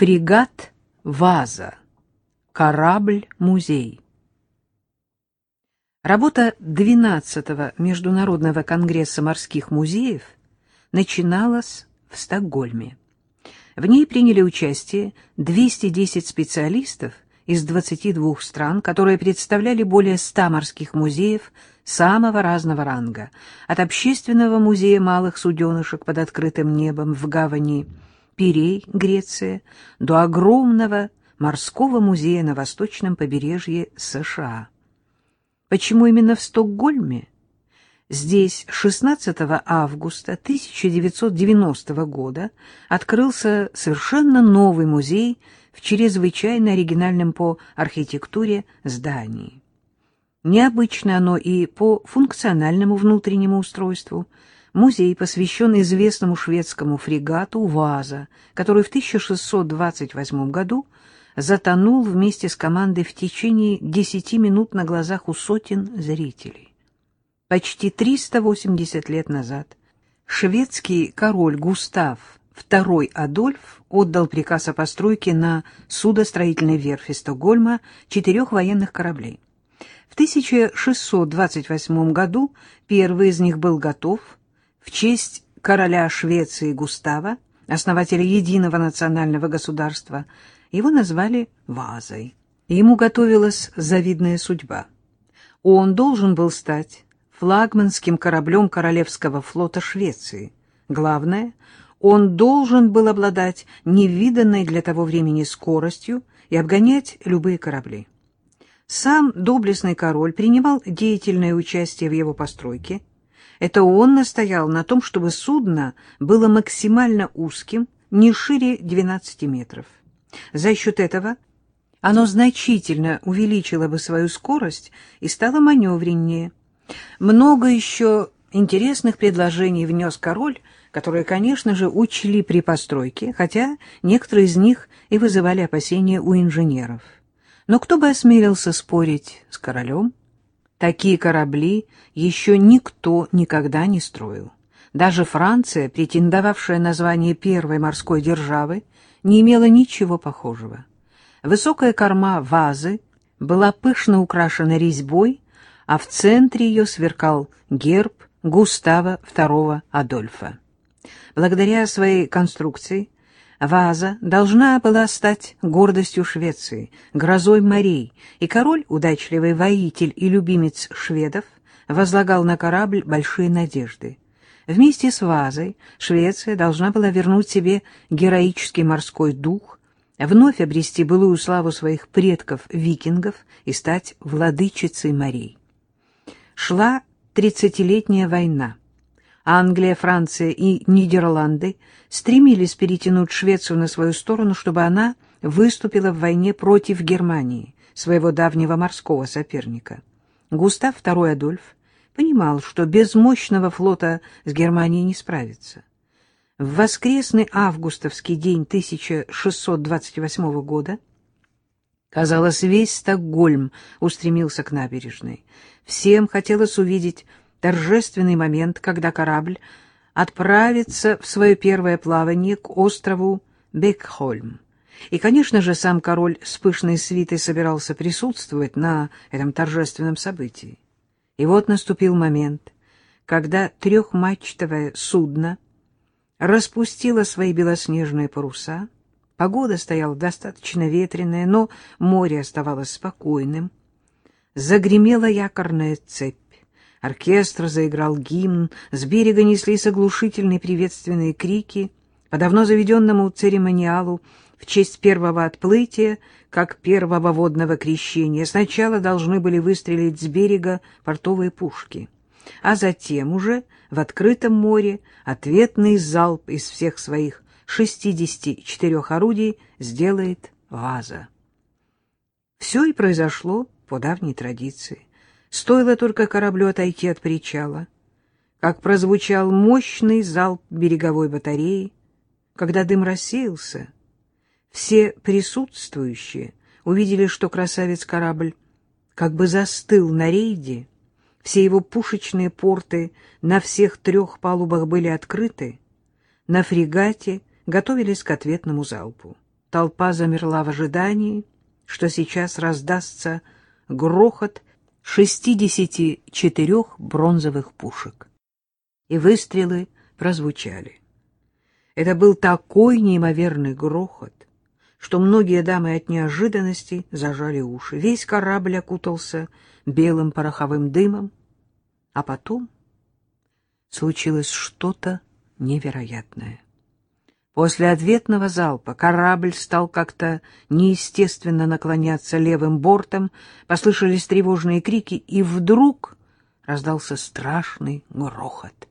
Фрегат «Ваза». Корабль-музей. Работа 12-го Международного конгресса морских музеев начиналась в Стокгольме. В ней приняли участие 210 специалистов из 22 стран, которые представляли более 100 морских музеев самого разного ранга, от общественного музея малых суденышек под открытым небом в гавани Пирей, Греция, до огромного морского музея на восточном побережье США. Почему именно в Стокгольме? Здесь 16 августа 1990 года открылся совершенно новый музей в чрезвычайно оригинальном по архитектуре здании. Необычно оно и по функциональному внутреннему устройству – Музей посвящен известному шведскому фрегату «Ваза», который в 1628 году затонул вместе с командой в течение 10 минут на глазах у сотен зрителей. Почти 380 лет назад шведский король Густав II Адольф отдал приказ о постройке на судостроительной верфи Стокгольма четырех военных кораблей. В 1628 году первый из них был готов – в честь короля Швеции Густава, основателя единого национального государства, его назвали Вазой. Ему готовилась завидная судьба. Он должен был стать флагманским кораблем Королевского флота Швеции. Главное, он должен был обладать невиданной для того времени скоростью и обгонять любые корабли. Сам доблестный король принимал деятельное участие в его постройке, это он настоял на том, чтобы судно было максимально узким, не шире 12 метров. За счет этого оно значительно увеличило бы свою скорость и стало маневреннее. Много еще интересных предложений внес король, которые, конечно же, учли при постройке, хотя некоторые из них и вызывали опасения у инженеров. Но кто бы осмелился спорить с королем? Такие корабли еще никто никогда не строил. Даже Франция, претендовавшая на звание первой морской державы, не имела ничего похожего. Высокая корма вазы была пышно украшена резьбой, а в центре ее сверкал герб Густава II Адольфа. Благодаря своей конструкции Ваза должна была стать гордостью Швеции, грозой морей, и король, удачливый воитель и любимец шведов, возлагал на корабль большие надежды. Вместе с Вазой Швеция должна была вернуть себе героический морской дух, вновь обрести былую славу своих предков-викингов и стать владычицей морей. Шла тридцатилетняя война. Англия, Франция и Нидерланды стремились перетянуть Швецию на свою сторону, чтобы она выступила в войне против Германии, своего давнего морского соперника. Густав II Адольф понимал, что без мощного флота с Германией не справится. В воскресный августовский день 1628 года, казалось, весь Стокгольм устремился к набережной. Всем хотелось увидеть торжественный момент, когда корабль отправится в свое первое плавание к острову Бекхольм. И, конечно же, сам король с пышной свитой собирался присутствовать на этом торжественном событии. И вот наступил момент, когда трехмачтовое судно распустило свои белоснежные паруса, погода стояла достаточно ветреная, но море оставалось спокойным, загремела якорная цепь, Оркестр заиграл гимн, с берега неслись оглушительные приветственные крики. По давно заведенному церемониалу в честь первого отплытия, как первого водного крещения, сначала должны были выстрелить с берега портовые пушки, а затем уже в открытом море ответный залп из всех своих 64 орудий сделает ваза. Все и произошло по давней традиции. Стоило только кораблю отойти от причала, как прозвучал мощный залп береговой батареи. Когда дым рассеялся, все присутствующие увидели, что красавец-корабль как бы застыл на рейде, все его пушечные порты на всех трех палубах были открыты, на фрегате готовились к ответному залпу. толпа замерла в ожидании, что сейчас раздастся грохот 64 бронзовых пушек. И выстрелы прозвучали. Это был такой неимоверный грохот, что многие дамы от неожиданности зажали уши. Весь корабль окутался белым пороховым дымом, а потом случилось что-то невероятное. После ответного залпа корабль стал как-то неестественно наклоняться левым бортом, послышались тревожные крики, и вдруг раздался страшный грохот.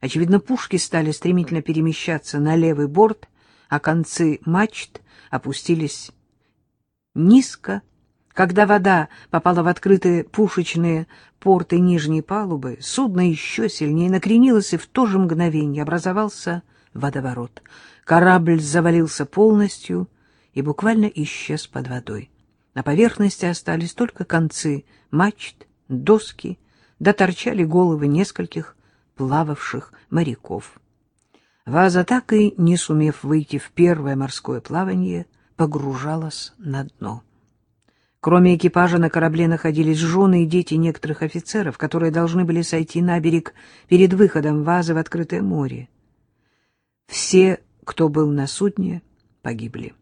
Очевидно, пушки стали стремительно перемещаться на левый борт, а концы мачт опустились низко. Когда вода попала в открытые пушечные порты нижней палубы, судно еще сильнее накренилось, и в то же мгновение образовался водоворот. Корабль завалился полностью и буквально исчез под водой. На поверхности остались только концы мачт, доски, да торчали головы нескольких плававших моряков. Ваза, так и не сумев выйти в первое морское плавание, погружалась на дно. Кроме экипажа на корабле находились жены и дети некоторых офицеров, которые должны были сойти на берег перед выходом вазы в открытое море. Все, кто был на судне, погибли.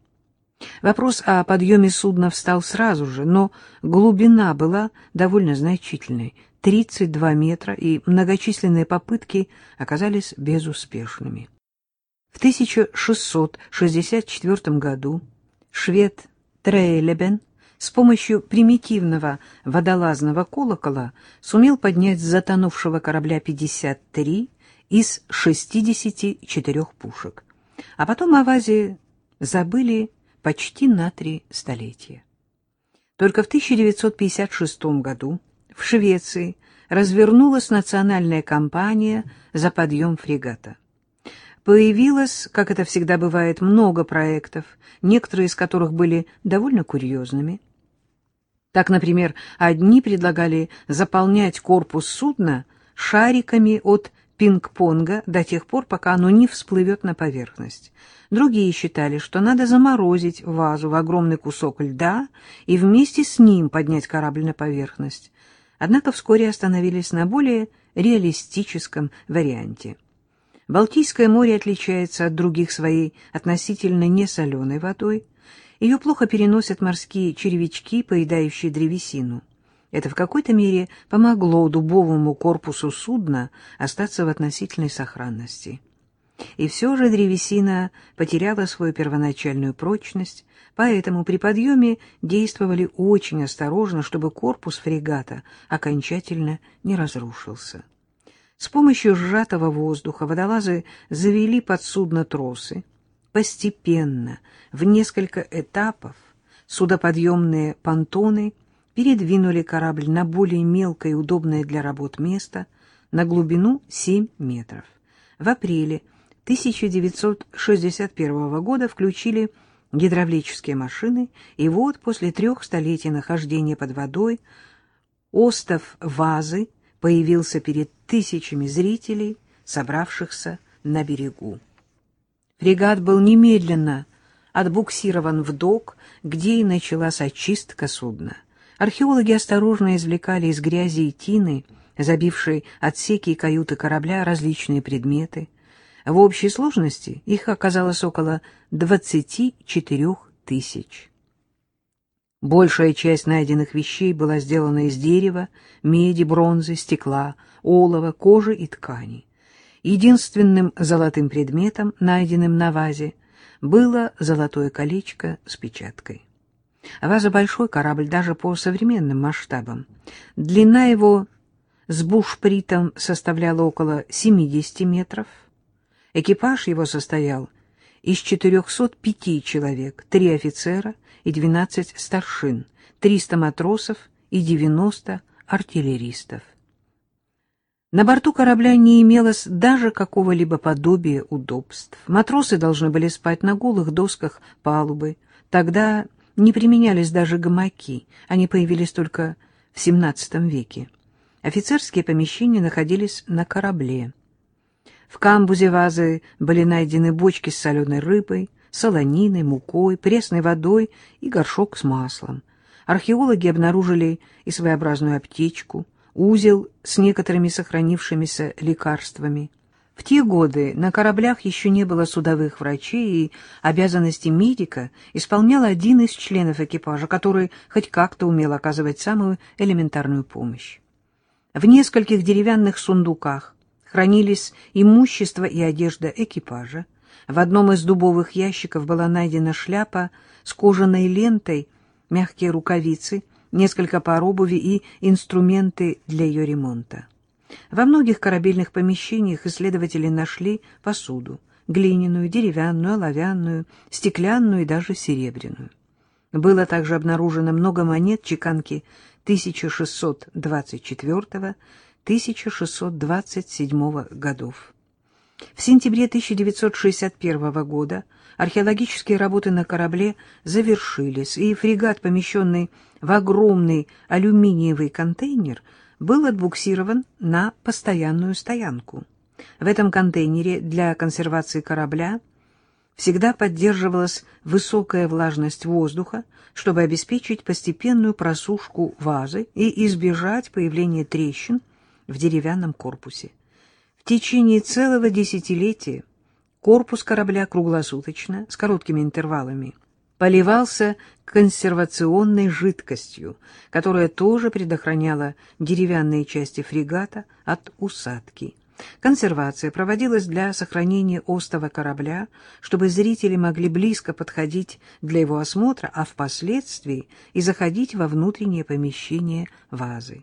Вопрос о подъеме судна встал сразу же, но глубина была довольно значительной — 32 метра, и многочисленные попытки оказались безуспешными. В 1664 году швед Трейлебен с помощью примитивного водолазного колокола сумел поднять с затонувшего корабля 53 из 64 пушек. А потом о вазе забыли почти на три столетия. Только в 1956 году в Швеции развернулась национальная кампания за подъем фрегата. Появилось, как это всегда бывает, много проектов, некоторые из которых были довольно курьезными. Так, например, одни предлагали заполнять корпус судна шариками от пинг-понга до тех пор, пока оно не всплывет на поверхность. Другие считали, что надо заморозить вазу в огромный кусок льда и вместе с ним поднять корабль на поверхность. Однако вскоре остановились на более реалистическом варианте. Балтийское море отличается от других своей относительно несоленой водой. Ее плохо переносят морские червячки, поедающие древесину. Это в какой-то мере помогло дубовому корпусу судна остаться в относительной сохранности. И все же древесина потеряла свою первоначальную прочность, поэтому при подъеме действовали очень осторожно, чтобы корпус фрегата окончательно не разрушился. С помощью сжатого воздуха водолазы завели под судно тросы. Постепенно, в несколько этапов, судоподъемные понтоны передвинули корабль на более мелкое и удобное для работ место на глубину 7 метров. В апреле 1961 года включили гидравлические машины, и вот после трех столетий нахождения под водой остов вазы появился перед тысячами зрителей, собравшихся на берегу. Фрегат был немедленно отбуксирован в док, где и началась очистка судна. Археологи осторожно извлекали из грязи и тины, забившей отсеки и каюты корабля, различные предметы — в общей сложности их оказалось около 24 тысяч. Большая часть найденных вещей была сделана из дерева, меди, бронзы, стекла, олова, кожи и ткани. Единственным золотым предметом, найденным на вазе, было золотое колечко с печаткой. Ваза — большой корабль даже по современным масштабам. Длина его с бушпритом составляла около 70 метров — Экипаж его состоял из 405 человек, три офицера и 12 старшин, 300 матросов и 90 артиллеристов. На борту корабля не имелось даже какого-либо подобия удобств. Матросы должны были спать на голых досках палубы. Тогда не применялись даже гамаки, они появились только в XVII веке. Офицерские помещения находились на корабле. В камбузе вазы были найдены бочки с соленой рыбой, солониной, мукой, пресной водой и горшок с маслом. Археологи обнаружили и своеобразную аптечку, узел с некоторыми сохранившимися лекарствами. В те годы на кораблях еще не было судовых врачей, и обязанности медика исполнял один из членов экипажа, который хоть как-то умел оказывать самую элементарную помощь. В нескольких деревянных сундуках хранились имущество и одежда экипажа. В одном из дубовых ящиков была найдена шляпа с кожаной лентой, мягкие рукавицы, несколько пар обуви и инструменты для ее ремонта. Во многих корабельных помещениях исследователи нашли посуду — глиняную, деревянную, оловянную, стеклянную и даже серебряную. Было также обнаружено много монет чеканки 1624-1627 годов. В сентябре 1961 года археологические работы на корабле завершились, и фрегат, помещенный в огромный алюминиевый контейнер, был отбуксирован на постоянную стоянку. В этом контейнере для консервации корабля всегда поддерживалась высокая влажность воздуха, чтобы обеспечить постепенную просушку вазы и избежать появления трещин в деревянном корпусе. В течение целого десятилетия корпус корабля круглосуточно, с короткими интервалами, поливался консервационной жидкостью, которая тоже предохраняла деревянные части фрегата от усадки. Консервация проводилась для сохранения остова корабля, чтобы зрители могли близко подходить для его осмотра, а впоследствии и заходить во внутреннее помещение вазы.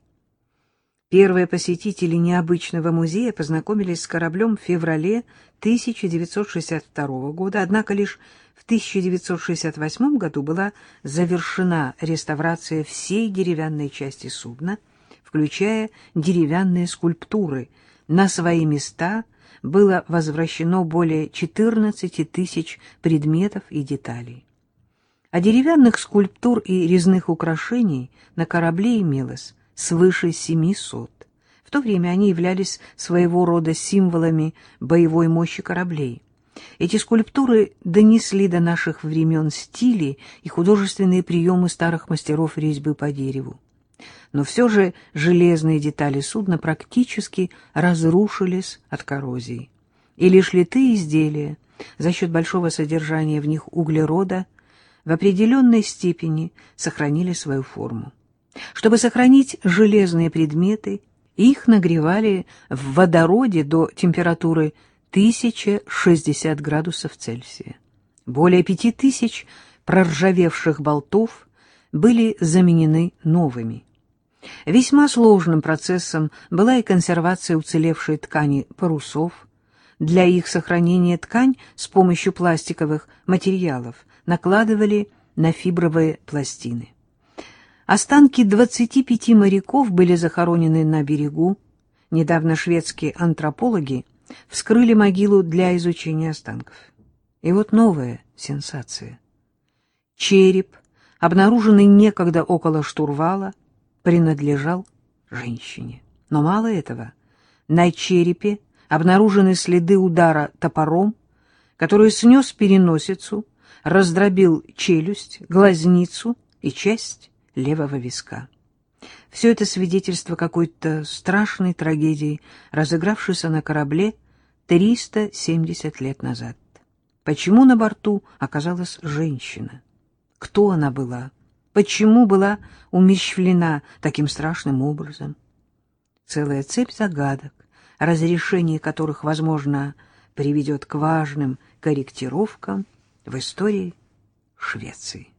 Первые посетители необычного музея познакомились с кораблем в феврале 1962 года, однако лишь в 1968 году была завершена реставрация всей деревянной части судна, включая деревянные скульптуры – на свои места было возвращено более 14 тысяч предметов и деталей. А деревянных скульптур и резных украшений на корабле имелось свыше 700. В то время они являлись своего рода символами боевой мощи кораблей. Эти скульптуры донесли до наших времен стили и художественные приемы старых мастеров резьбы по дереву но все же железные детали судна практически разрушились от коррозии. И лишь литые изделия за счет большого содержания в них углерода в определенной степени сохранили свою форму. Чтобы сохранить железные предметы, их нагревали в водороде до температуры 1060 градусов Цельсия. Более пяти тысяч проржавевших болтов были заменены новыми. Весьма сложным процессом была и консервация уцелевшей ткани парусов. Для их сохранения ткань с помощью пластиковых материалов накладывали на фибровые пластины. Останки 25 моряков были захоронены на берегу. Недавно шведские антропологи вскрыли могилу для изучения останков. И вот новая сенсация. Череп, обнаруженный некогда около штурвала, принадлежал женщине. Но мало этого. На черепе обнаружены следы удара топором, который снес переносицу, раздробил челюсть, глазницу и часть левого виска. Все это свидетельство какой-то страшной трагедии, разыгравшейся на корабле 370 лет назад. Почему на борту оказалась женщина? Кто она была? Почему была умерщвлена таким страшным образом? Целая цепь загадок, разрешение которых, возможно, приведет к важным корректировкам в истории Швеции.